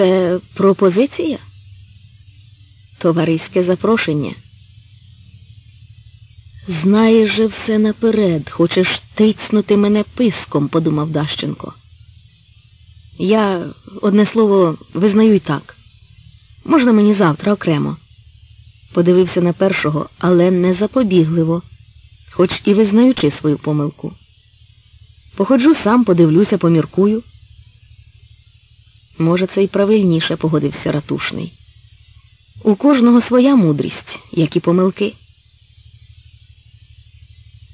Це пропозиція? Товариське запрошення. Знаєш же все наперед, хочеш тицнути мене писком, подумав Дащенко. Я, одне слово, визнаю й так. Можна мені завтра окремо. Подивився на першого, але не запобігливо, хоч і визнаючи свою помилку. Походжу сам, подивлюся, поміркую. Може, це й правильніше, погодився ратушний. У кожного своя мудрість, як і помилки.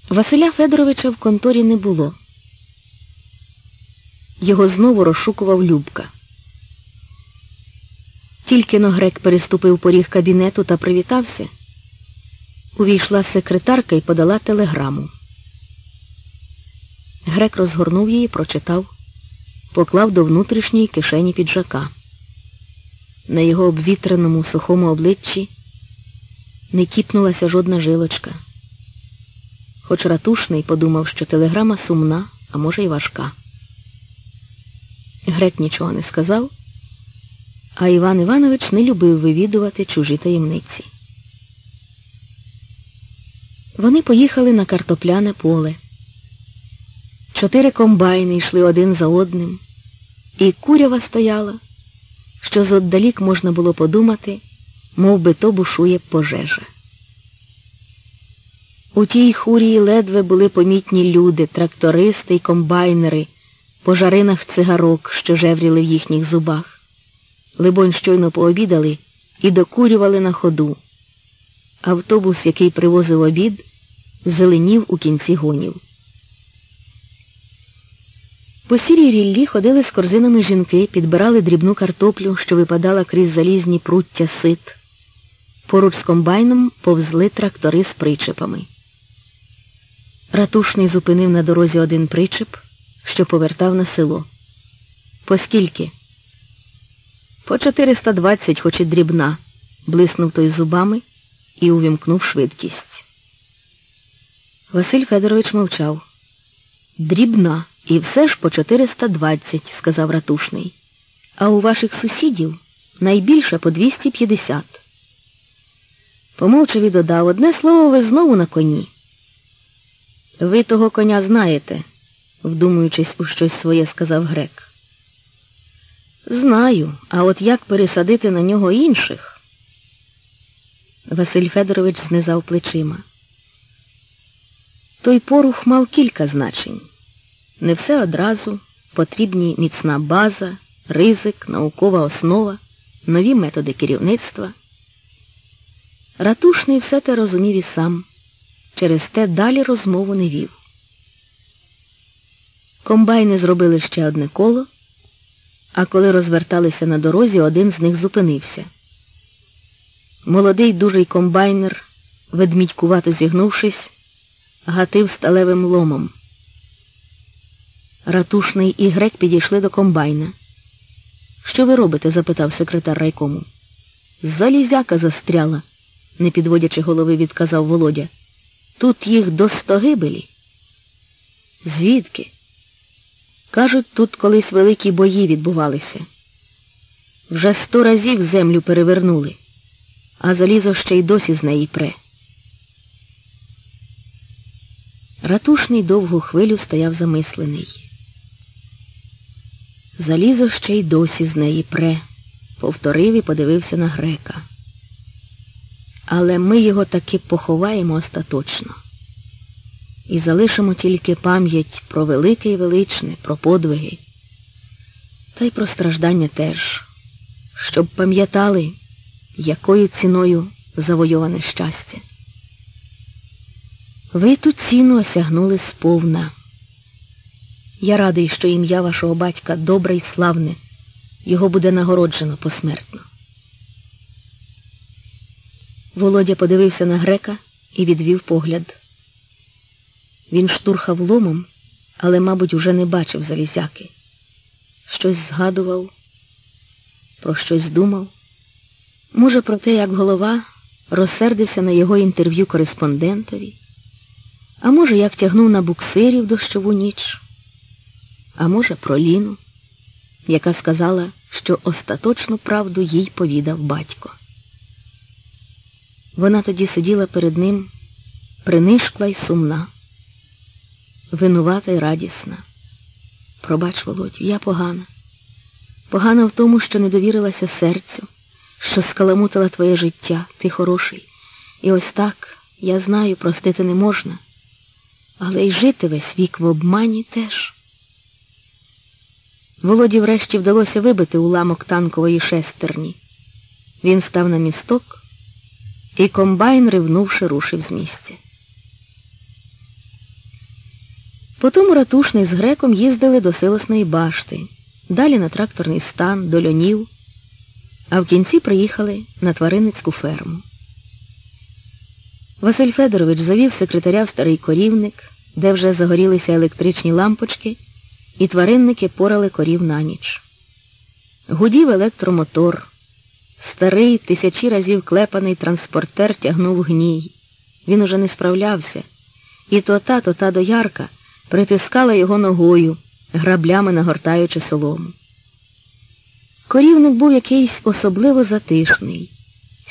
Василя Федоровича в конторі не було. Його знову розшукував Любка. Тільки но грек переступив поріг кабінету та привітався, увійшла секретарка і подала телеграму. Грек розгорнув її, прочитав, поклав до внутрішньої кишені піджака. На його обвітреному сухому обличчі не тіпнулася жодна жилочка. Хоч ратушний подумав, що телеграма сумна, а може й важка. Грек нічого не сказав, а Іван Іванович не любив вивідувати чужі таємниці. Вони поїхали на картопляне поле. Чотири комбайни йшли один за одним, і курява стояла, що зодалік можна було подумати, мов би то бушує пожежа. У тій хурії ледве були помітні люди, трактористи й комбайнери, по жаринах цигарок, що жевріли в їхніх зубах. Либонь щойно пообідали і докурювали на ходу. Автобус, який привозив обід, зеленів у кінці гонів. По сірій ріллі ходили з корзинами жінки, підбирали дрібну картоплю, що випадала крізь залізні пруття сит. Поруч з комбайном повзли трактори з причепами. Ратушний зупинив на дорозі один причеп, що повертав на село. Поскільки? По 420, хоч і дрібна, блиснув той зубами і увімкнув швидкість. Василь Федорович мовчав. Дрібна, і все ж по 420, сказав ратушний. А у ваших сусідів найбільше по 250. Помовчав і додав одне слово ви знову на коні. Ви того коня знаєте, вдумуючись у щось своє, сказав грек. Знаю, а от як пересадити на нього інших? Василь Федорович знизав плечима. Той порух мав кілька значень. Не все одразу, потрібні міцна база, ризик, наукова основа, нові методи керівництва. Ратушний все те розумів і сам, через те далі розмову не вів. Комбайни зробили ще одне коло, а коли розверталися на дорозі, один з них зупинився. Молодий дужий комбайнер, ведмідькувато зігнувшись, гатив сталевим ломом. Ратушний і грек підійшли до комбайна. Що ви робите? запитав секретар райкому. Залізяка застряла, не підводячи голови, відказав Володя. Тут їх до стогибелі. Звідки? Кажуть, тут колись великі бої відбувалися. Вже сто разів землю перевернули, а залізо ще й досі з неї пре. Ратушний довгу хвилю стояв замислений. Залізо ще й досі з неї пре, повторив і подивився на грека. Але ми його таки поховаємо остаточно і залишимо тільки пам'ять про велике і величне, про подвиги, та й про страждання теж, щоб пам'ятали, якою ціною завойоване щастя. Ви ту ціну осягнули сповна. Я радий, що ім'я вашого батька добре і славне, його буде нагороджено посмертно. Володя подивився на грека і відвів погляд. Він штурхав ломом, але, мабуть, уже не бачив залізяки. Щось згадував, про щось думав. Може, про те, як голова розсердився на його інтерв'ю кореспондентові, а може, як тягнув на буксирів дощову ніч, а може, про Ліну, яка сказала, що остаточну правду їй повідав батько. Вона тоді сиділа перед ним, принишкла й сумна, винувата й радісна. Пробач, Володю, я погана. Погана в тому, що не довірилася серцю, що скаламутила твоє життя, ти хороший. І ось так, я знаю, простити не можна, але й жити весь вік в обмані теж. Володі врешті вдалося вибити уламок танкової шестерні. Він став на місток, і комбайн, ривнувши, рушив з місця. Потім ратушний з греком їздили до силосної башти, далі на тракторний стан, до льонів, а в кінці приїхали на тваринницьку ферму. Василь Федорович завів секретаря в старий корівник, де вже загорілися електричні лампочки, і тваринники порали корів на ніч. Гудів електромотор. Старий, тисячі разів клепаний транспортер тягнув гній. Він уже не справлявся, і то та, то та доярка притискала його ногою, граблями нагортаючи солому. Корівник був якийсь особливо затишний,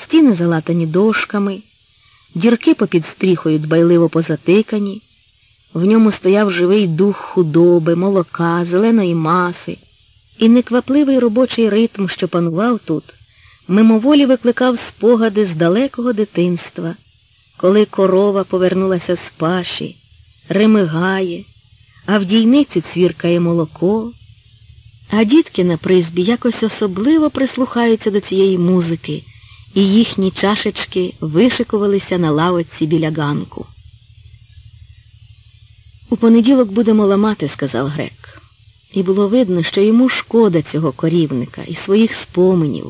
стіни залатані дошками, дірки попід стріхою дбайливо позатикані, в ньому стояв живий дух худоби, молока, зеленої маси, і неквапливий робочий ритм, що панував тут, мимоволі викликав спогади з далекого дитинства, коли корова повернулася з паші, ремигає, а в дійницю цвіркає молоко, а дітки на призбі якось особливо прислухаються до цієї музики, і їхні чашечки вишикувалися на лавочці біля ганку. У понеділок будемо ламати, сказав грек. І було видно, що йому шкода цього корівника і своїх споменів,